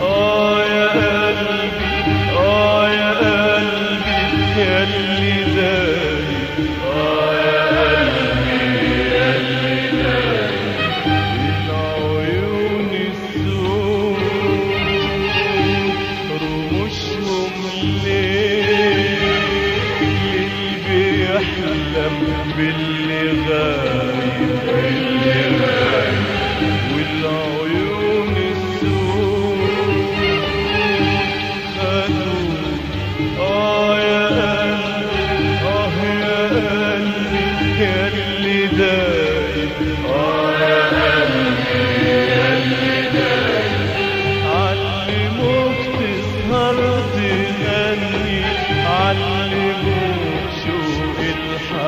آه يا قلبي آه يا قلبي آه يا قلبي من عيون رموشهم ليل بيحلم باللي غايب غايب.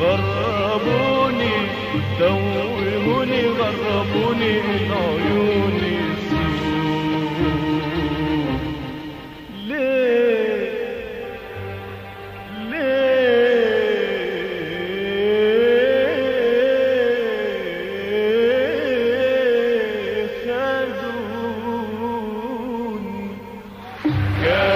غربوني توهوني غربوني من عيوني Yeah.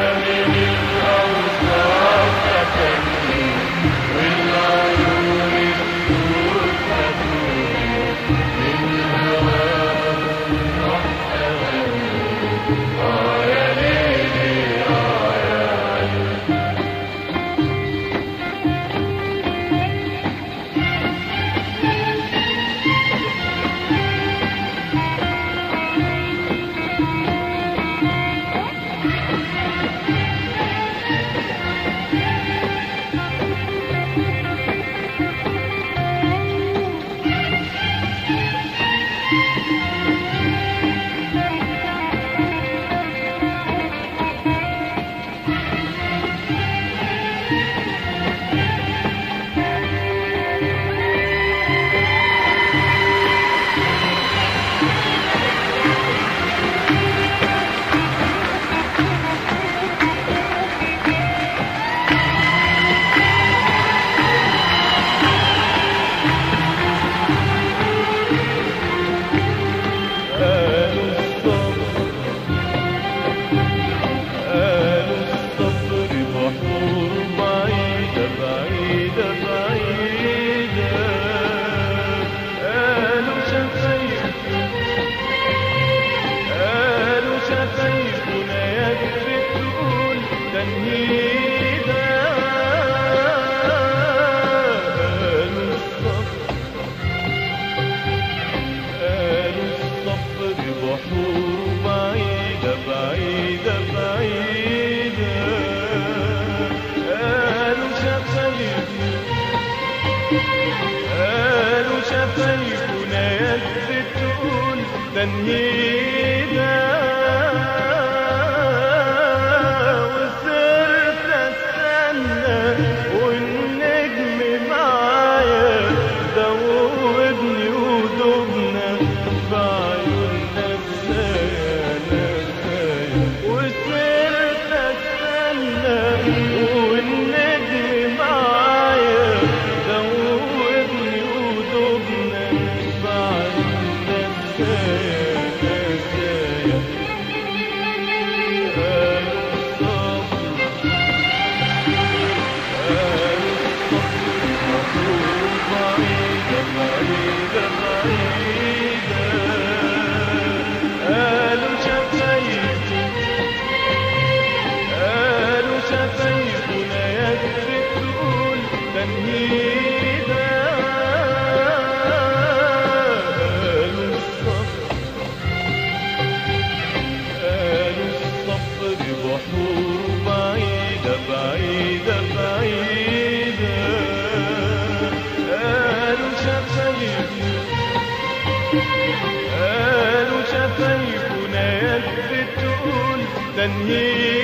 And he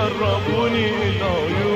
قربوني إلى عيونك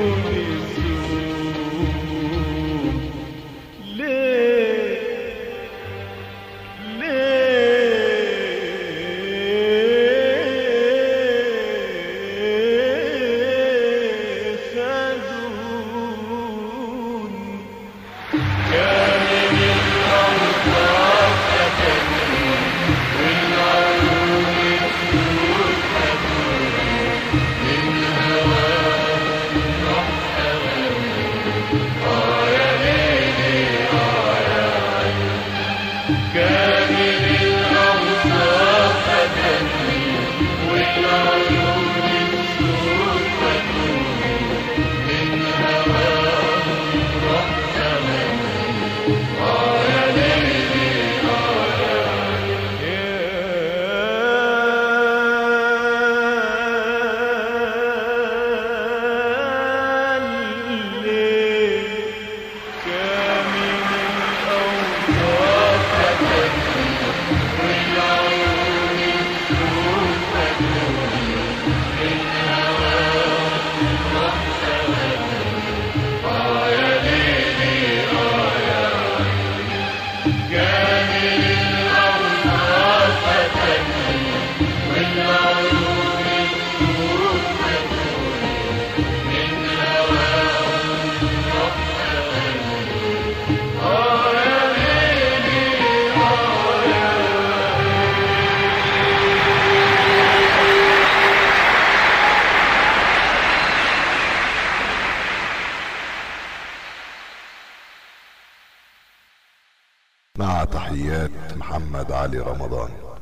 محمد علي رمضان.